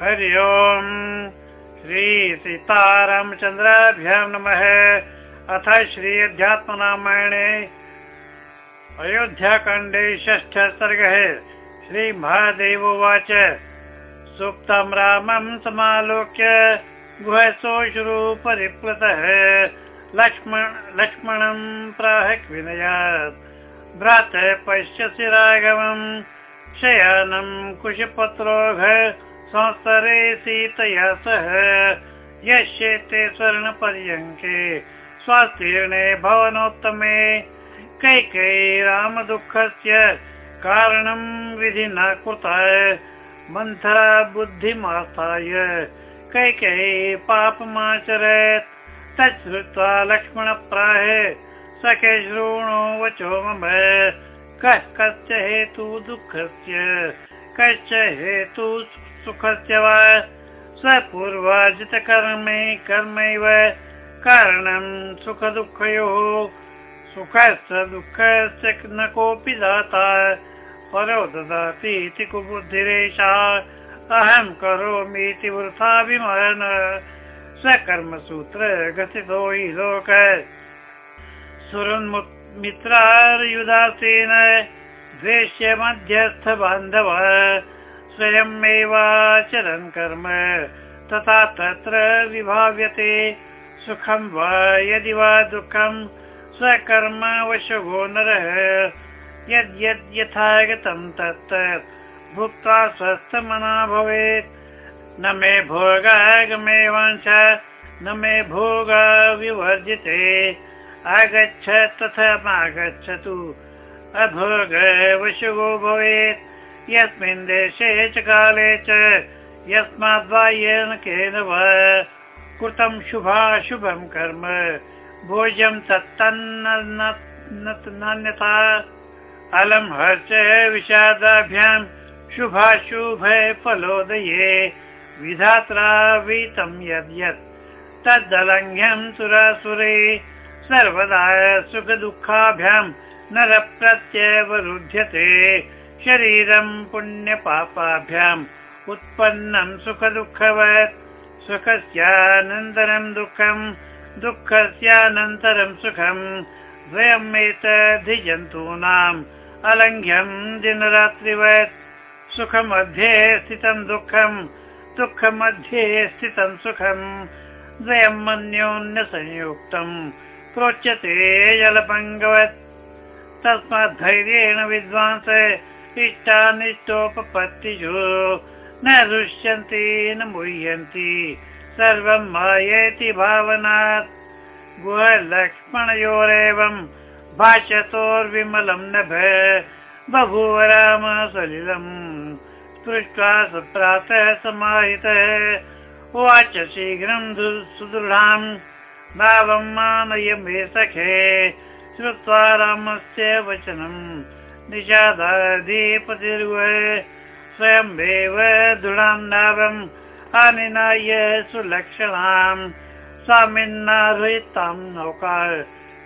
हरि ओम्। श्रीसीतारामचन्द्राभ्यां नमः। अथ श्री अध्यात्मरामायणे अयोध्याकाण्डे षष्ठ सर्गः। श्रीमहादेव उवाच। सुप्तं रामं समालोक्य गुहसोऽश्रु परिप्लुतः लक्ष्मणं प्राह विनयात् भ्रातः पश्यसि राघवम् शयानं कुशपत्रोघ संस्तरे सीतया सह यश्येते स्वर्णपर्यङ्के स्वास्तीर्णे भवनोत्तमे। कैकेयी रामदुःखस्य कारणं विधिना कृता मन्थरा बुद्धिमास्थाय कैकेयी पापमाचरत् तच्छ्रुत्वा लक्ष्मणप्राह, सखे शृणु वचो मम। कः कस्य हेतु दुःखस्य कश्च हेतु सुखस्य वा स्वपूर्वार्जितकर्मे कर्मैव कारणं सुखदुःखयोः। सुखस्य दुःखस्य न कोऽपि दाता परो ददाति इति कुबुद्धिरेषा अहं करोमीति वृथाभिमान। स्वकर्मसूत्र गतितो हि लोक। सुरन्मुक्त मित्रार्युदासीन। द्वेष्य मध्यस्थ बान्धव स्वयमेवाचरन् कर्म तथा तत्र विभाव्यते। सुखं वा यदि वा दुःखं स्वकर्मवशो नरः। यद्यद् यथा गतं तत् भुक्त्वा स्वस्थमना भवेत्। न मे भोगागमे वाञ्छ, न मे भोग विवर्जिते। आगच्छ तथागच्छतु अभोगवशुगो भवेत्। यस्मिन् देशे च काले च यस्माद्वायेन केन वा? कृतं शुभाशुभं कर्म, भोज्यं तत्तन्नन्यथा अलं हर्ष विषादाभ्यां शुभाशुभे फलोदये विधात्रा वीतं यद्यत् तद्दलङ्घ्यं सुरासुरे, सर्वदा सुखदुःखाभ्यां नरप्रत्यवरुध्यते शरीरं पुण्यपापाभ्याम् उत्पन्नं सुखदुःखवत्। सुखस्यानन्तरं दुःखं दुःखस्यानन्तरं सुखं। द्वयमेतधिजन्तूनाम् अलङ्घ्यं दिनरात्रिवत्। सुखमध्ये स्थितं दुःखं दुःखमध्ये स्थितं सुखं। द्वयम् अन्योन्यसंयुक्तम् प्रोच्यते जलपङ्गवत् तस्मात् धैर्येण विद्वांस इष्टानिष्टोपपत्तिषु न दृश्यन्ति न मुह्यन्ति। सर्वं मायेति भावनात्। गुहलक्ष्मणयोरेवं भाष्यतोर्विमलं नभ बभूव राम सलिलम् पृष्ट्वा सुप्रातः समाहितः उवाच शीघ्रं सुदृढाम् भावं मानय मे सखे। श्रुत्वा रामस्य वचनम् निषादाधिपतिर्व स्वयमेव दृढां नावम् आनिनाय सुलक्षणाम् स्वामिन्नारयितां नौका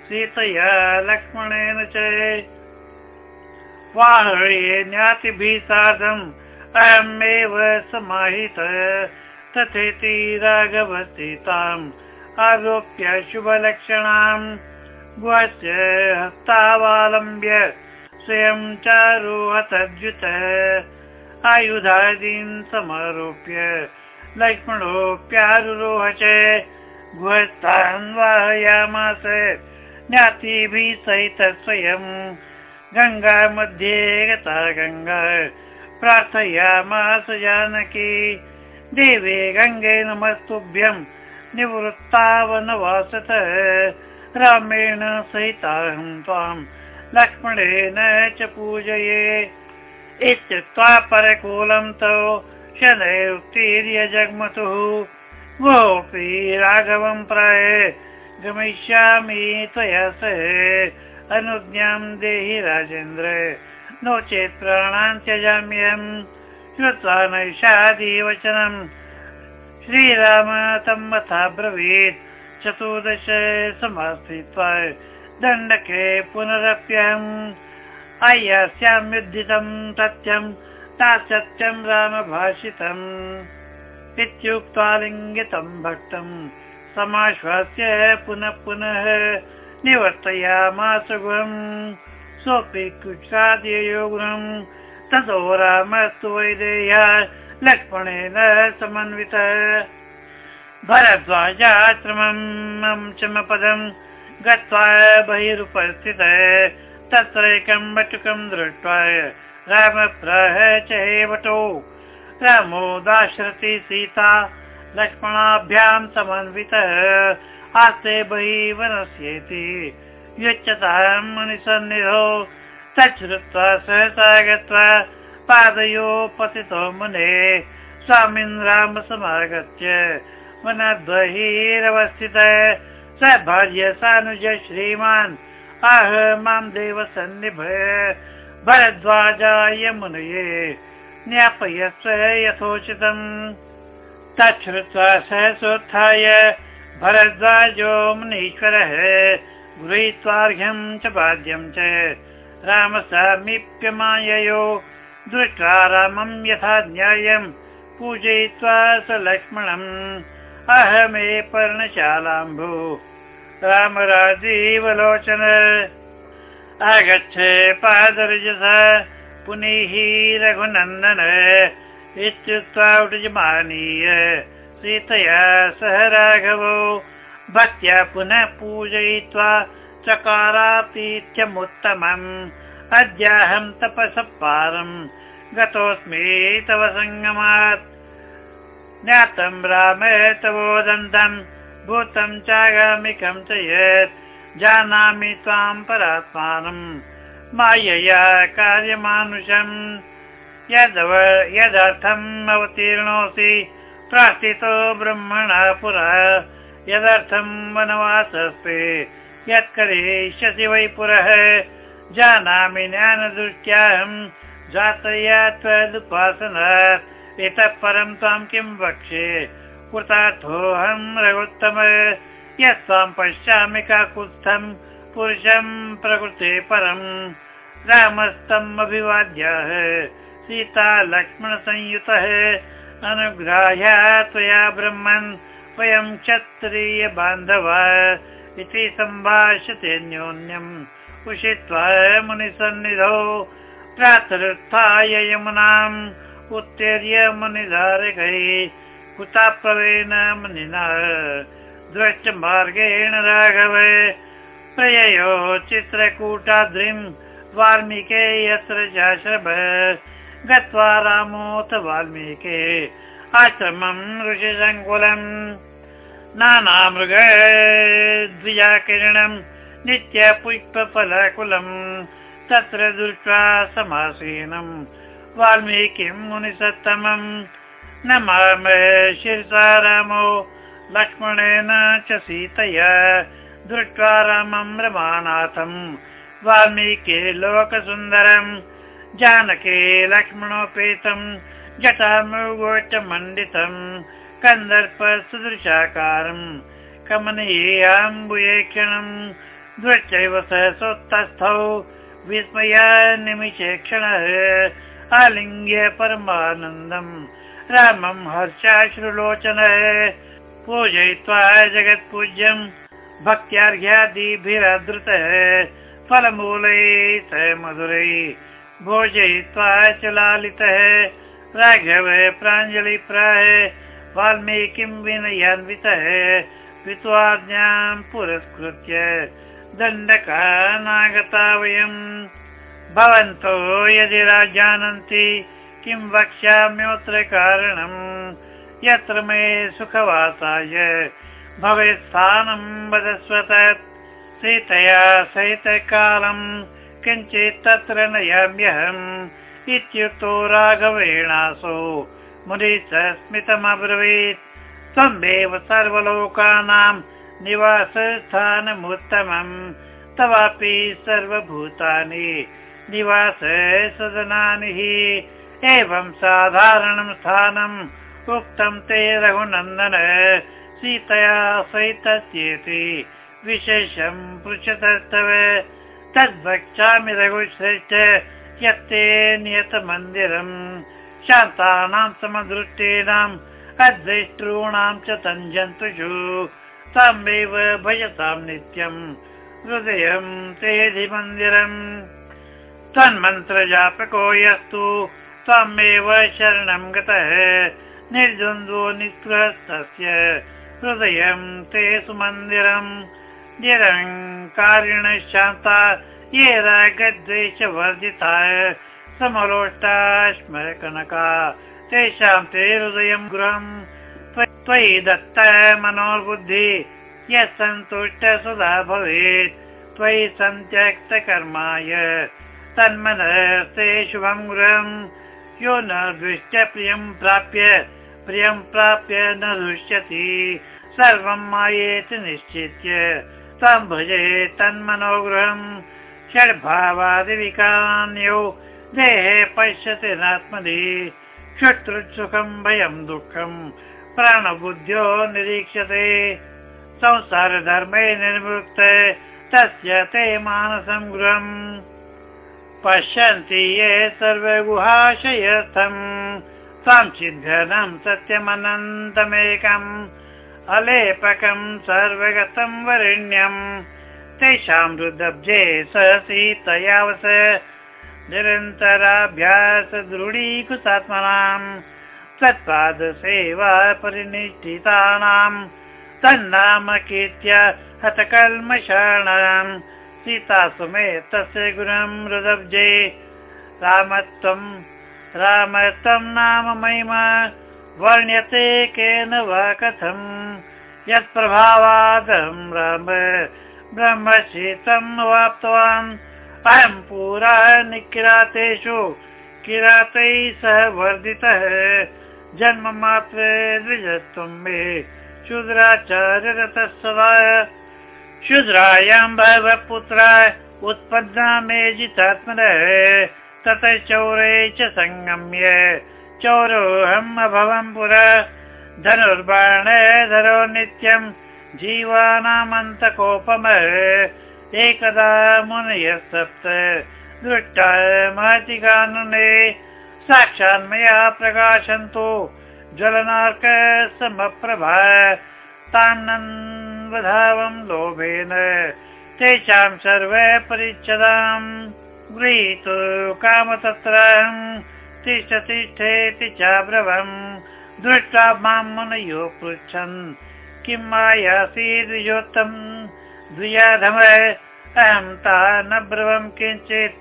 सीतया लक्ष्मणेन च वाहये ज्ञातिभिः सार्धम् अहमेव समाहित तथेति राघवसीताम् आरोप्य शुभलक्षणाम् गुहस्य हस्तावलम्ब्य स्वयं चारोहतद्युत आयुधादीन् समारोप्य लक्ष्मणोऽप्यारुरोह वाहयामास ज्ञातिभिः सहित स्वयं गङ्गा मध्ये गता गङ्गा प्रार्थयामास जानकी। देवे गङ्गे नमस्तुभ्यम् निवृत्तावनवासत रामेण सहिताहं त्वां लक्ष्मणेन च पूजये। इत्युक्त्वा परकूलं तौ शनैरुत्तीर्य जग्मतुः गोपी राघवं प्राय गमिष्यामि त्वया सह। अनुज्ञां देहि राजेन्द्र। नो चेत् प्राणान् त्यजाम्यहम् श्रुत्वा नैषादिवचनम् श्रीराम तथा ब्रवीत् चतुर्दश समास्थित्वा दण्डके पुनरप्यहम्। अय्यास्यां युद्धितं सत्यं तासत्यं राम भाषितम् इत्युक्त्वा लिङ्गितं भक्तम् समाश्वास्य पुनः पुनः निवर्तयामास गृहम् सोऽपि गृहम् ततो रामस्तु वैदेह्य लक्ष्मणेन समन्वितः। भरद्वाजाश्रमम् चमपदम् गत्वा बहिरुपस्थितः तत्रैकं बटुकं दृष्ट्वा रामप्रह च रामो दाशरथि सीता लक्ष्मणाभ्यां समन्वितः आस्ते बहिः वनस्येति। युच्यतां मुनिसन्निधौ तच्छ्रुत्वा सहसा गत्वा पादयो पतितो मुने। स्वामिन् राम समागत्य वनद्बहिरवस्थितः स भार्य सानुज श्रीमान्। आह मां देव सन्निभ। भरद्वाजाय मुनये। ज्ञापयस्व यथोचितम्। तच्छ्रुत्वा सहसोत्थाय भरद्वाजो मुनीश्वरः। गृहीत्वार्घ्यं च पाद्यं च। रामसामीप्यमाययो। दृष्ट्वा रामं यथा न्यायम् पूजयित्वा स लक्ष्मणम्। अहमे पर्णशालाम्भो रामराजीवलोचन। आगच्छ पादरजस पुनीः रघुनन्दन। इत्युक्त्वा उटजमानीय सीतया सह राघवो। भक्त्या पुनः पूजयित्वा चकारातीत्यमुत्तमम्। अद्याहं तपसः पारम् गतोऽस्मि तव सङ्गमात् ज्ञातं राम तवोदन्तम् भूतं चागामिकं च यत्। जानामि त्वां परात्मानम् मायया कार्यमानुषम्। यदव यदर्थम् अवतीर्णोऽसि। प्रार्थितो ब्रह्मणा पुरा। यदर्थं वनवासस्ते। यत् करिष्यसि वै पुरः। जानामि ज्ञानदृष्ट्याहम्। जातया त्वदुपासनात् इतः परं त्वां किं वक्ष्ये कृतार्थोऽहं रघुत्तम यत् त्वां पश्यामि काकुत्स्थं पुरुषं प्रकृते परम् रामस्तम् अभिवाद्यः सीता लक्ष्मणसंयुतः अनुग्राह्या त्वया ब्रह्मन् वयं क्षत्रिय बान्धव इति सम्भाषते न्योन्यम् उषित्वा मुनिसन्निधौ प्रातरुत्थाय यमुनाम् उत्तीर्य मुनिधारकै कुताप्रवेण मुनिना मार्गेण राघव। प्रययो चित्रकूटाद्रिम् वाल्मीके यत्र चाश्रभ गत्वा रामोऽथ वाल्मीके। आश्रमम् ऋषिसङ्कुलम्। नानामृग द्विजाकिरणम् नित्यपुष्पफलकुलम् तत्र दृष्ट्वा समासीनम् वाल्मीकिम् मुनिसत्तमम् नमाम शिरसा रामो लक्ष्मणेन च सीतया। दृष्ट्वा रामम् रमानाथम् वाल्मीके लोकसुन्दरम् जानके लक्ष्मणोपेतम् जटामृगोचमण्डितम् कन्दर्प सुदृशाकारम् कमनीयाम्बुयेक्षणम् दृश्चैव सोत्तस्थौ विस्मया निमिषे क्षणः। आलिङ्ग्य परमानन्दम् रामम् हर्षाश्रुलोचनः पूजयित्वा जगत्पूज्यम् भक्त्यार्घ्यादिभिरादृतः फलमूलै स मधुरै भोजयित्वा च लालितः राघव प्राञ्जलिप्राय वाल्मीकिं विनयान्वितः पित्वाज्ञां पुरस्कृत्य दण्डकानागता वयम्। भवन्तो यदि जानन्ति किं वक्ष्याम्योऽत्र कारणम् यत्र मे सुखवासाय। भवेत् स्थानं वदस्व तत् सीतया सहितकालम् किञ्चित् तत्र नयाम्यहम् इत्युक्तो राघवेणासो। मुनिः स्मितमब्रवीत्। त्वमेव सर्वलोकानां निवासस्थानमुत्तमम्। तवापि सर्वभूतानि। निवास सदनानि हि एवं साधारणं स्थानम्। उक्तं ते रघुनन्दन सीतया सहितस्येति विशेषं पृच्छतस्तव तद्वक्ष्यामि रघुश्रेष्ठ यत्ते नियतमन्दिरम्। शान्तानां समदृष्टीनाम् अद्वेष्टॄणां च तञ्जन्तुषु। तमेव भजतां नित्यम् हृदयं तेधि मन्दिरम् तन्मन्त्रजापको यस्तु त्वमेव शरणं गतः। निर्द्वन्द्वो निःस्पृहस्तस्य हृदयं ते सुमन्दिरम् निरङ्कारिण शान्ता ये रागद्वेषवर्जिताय समरोष्टा स्मरकनका तेषां ते हृदयं गृहम् त्वयि दत्त मनोर्बुद्धि यः सन्तुष्ट सुधा भवेत्। त्वयि सन्त्यक्तकर्माय तन्मनस्ते शुभं गृहम् यो न दृश्य प्रियं प्राप्य प्रियं प्राप्य न दृश्यति। सर्वं मायेति निश्चित्य तं भजे तन्मनोगृहम् षड्भावादिविकान्यो। देहे पश्यति नात्मनि शत्रुसुखं भयं दुःखं प्राणबुद्ध्यो निरीक्ष्यते संसारधर्मे निर्वृत्त तस्य ते मानसं गृहम् पश्यन्ति ये सर्वगुहाशयर्थम्। संचिद्धनं सत्यमनन्तमेकम्। अलेपकं सर्वगतं वरेण्यम्। तेषां रुदब्जे सीतयावस निरन्तराभ्यास दृढीकृतात्मनाम् तत्पादसेवा परिनिष्ठितानां तन्नाम कीर्त्य हतकल्मषाणाम् सीता सुमेतस्य गुणं रुदब्जे। रामत्वं रामत्वं नाम महिमा वर्ण्यते केन वा कथम्। यत्प्रभावादहं राम ब्रह्मशीतम् वाप्तवान्। अयं पुरा निकिरातेषु किरातैः सह वर्धितः। जन्ममात्रे द्विजत्वं मे शूद्राचार्यरतः सदा शुद्रायां पुत्राय उत्पन्ना मे जितात्मनः ततः चौरे च सङ्गम्य चौरोऽहम् अभवम् पुरा धनुर्बाण धरो नित्यम् जीवानामन्तकोपम। एकदा मुनयः सप्त दृष्टा महतिगानुने साक्षात् मया प्रकाशन्तु। ज्वलनार्क समप्रभा तान्नन् धावं लोभेन। तेषां सर्वे परिच्छदाम् गृहीतु काम तत्र तिष्ठ तिष्ठेति चाब्रवम् दृष्ट्वा मां मुनयो पृच्छन्। किं मायासि द्विजोत्तम् द्विजाधम अहं ता न ब्रवं किञ्चित्।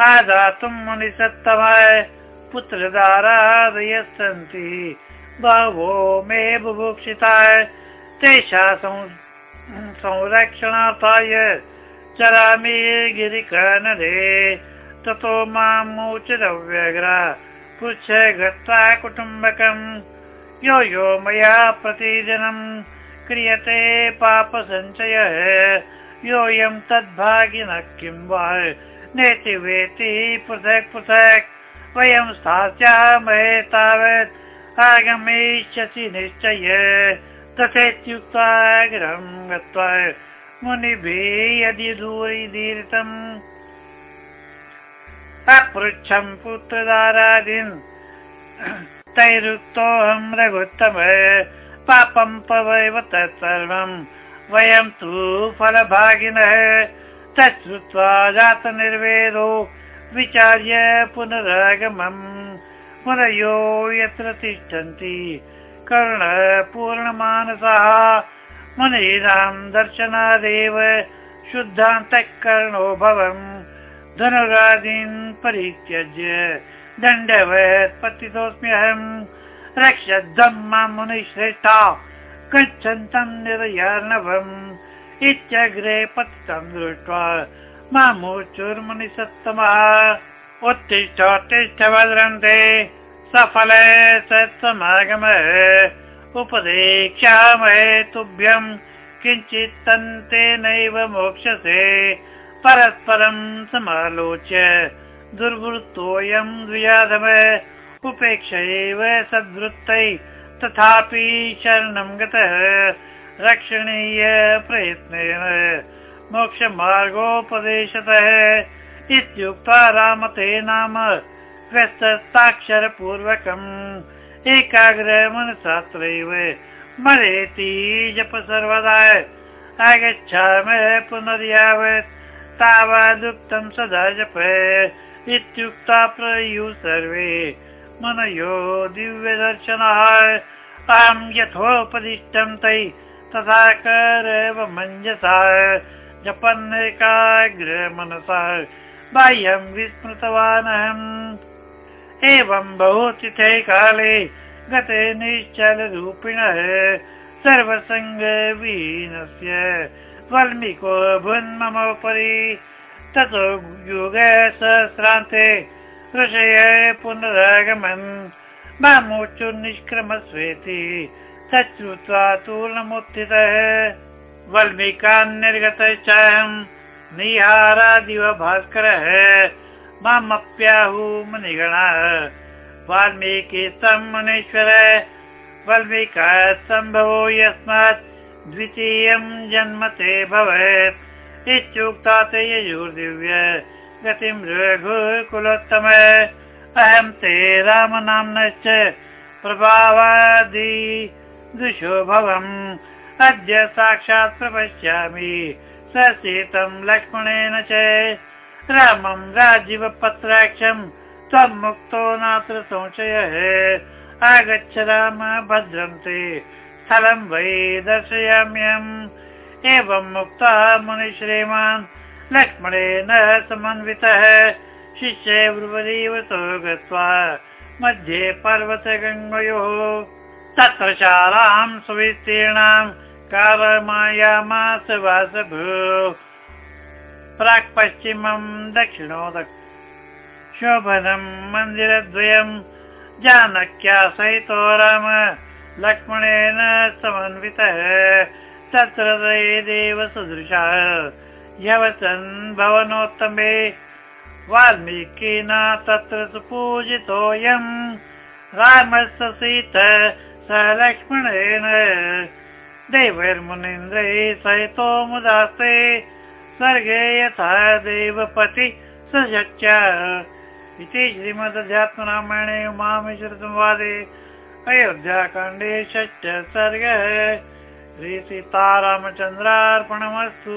आदातुं मुनिसत्तमाय पुत्रदारादयः सन्ति बहवो मे बुभुक्षिताय तेषा संरक्षणार्थाय चरामि गिरिकनरे, ततो मामुचिरव्यग्रा पृच्छ गत्वा कुटुम्बकम्। यो यो मया प्रतिदिनं क्रियते पापसञ्चयः। योऽयं तद्भागिनः किं वा? नेति वेति पृथक् पृथक्। वयं स्थास्यामहे तावत्। आगमिष्यसि निश्चय। तथेत्युक्त्वा गृहं गत्वा मुनिभिः यदि दूरीदीर्तम् अपृच्छम् पुत्रदारादीन्। तैरुक्तोऽहं रघुत्तम पापं पवैव तत्सर्वम्। वयं तु फलभागिनः। तच्छ्रुत्वा जातनिर्वेदो विचार्य पुनरागमम्। पुनयो यत्र तिष्ठन्ति कर्णपूर्णमानसः मुनीनां दर्शनादेव भवम्। धनुरादीन् परित्यज्य दण्डवत् पतितोऽस्म्यहम् रक्षद्धं मां मुनिश्रेष्ठा। गच्छन्तं निरयार्णवम्। इत्यग्रे पतितं दृष्ट्वा मामुचुर्मुनिसत्तमः उत्तिष्ठोत्तिष्ठ भद्रन्ते सफल सत्समागम उपदेक्षामहे तुभ्यं किञ्चित् तन्तेनैव मोक्षसे परस्परं समालोच्य दुर्वृत्तोऽयं द्विजाधम उपेक्ष एव सद्वृत्तै तथापि शरणं गतः रक्षणीय प्रयत्नेन। मोक्षमार्गोपदेशतः इत्युक्त्वा रामते नाम व्यस्तताक्षरपूर्वकम् एकाग्र मनसात्रैव मरेति जप सर्वदा आगच्छामि पुनर्यावत् तावदुक्तं सदा जप इत्युक्ता प्रयु सर्वे। मनयो दिव्यदर्शनः अहं यथोपदिष्टं तै तथा कर मञ्जसा जपन्नेकाग्र मनसा बाह्यं विस्मृतवान् अहम् एवं बहुतिथे काले गते निश्चलरूपिणः सर्वसङ्गवीनस्य वल्मीको भुन् मम ततो युग सहस्रान्ते ऋषय पुनरागमन्। मामूचु निष्क्रमस्वेति तच्छ्रुत्वा तूर्णमुत्थितः वल्मीकान् निर्गतश्चाहम् निहारादिव भास्करः मामप्याहु मुनिगणः वाल्मीकि तं मुनीश्वर वल्मीका सम्भवो यस्मात् द्वितीयं जन्म ते भवेत्। इत्युक्ता ते ययुर्दिव्य गतिं रघुकुलोत्तम। अहं ते रामनाम्नश्च प्रभावादि दृशो भवम् अद्य साक्षात् प्रपश्यामि स सीतं लक्ष्मणेन च रामं राजीवपत्राक्षं त्वं मुक्तो नात्र संशयः। आगच्छ राम भद्रं ते स्थलं वै दर्शयाम्यहम्। एवं मुक्तः मुनिश्रीमान् लक्ष्मणेन समन्वितः। शिष्ये ब्रुवरीवतो गत्वा मध्ये पर्वतगङ्गयोः। तत्र शालां सुविस्तीर्णां कारमायामास वासभू प्राक् पश्चिमं दक्षिणो शोभनं मन्दिरद्वयं जानक्या सहितो राम। लक्ष्मणेन समन्वितः तत्र देव सदृशः ह्यवसन् भवनोत्तमे वाल्मीकिना तत्र सुपूजितोऽयम् रामस्य सीत स लक्ष्मणेन। देवैर्मुनीन्द्रैः सहितो मुदास्ते स्वर्गे यथा देवपति सशक्य इति श्रीमदध्यात्मरामायणे उमामेश्वरसंवादे अयोध्याकाण्डे षष्ठ सर्गः। श्रीसीतारामचन्द्रार्पणमस्तु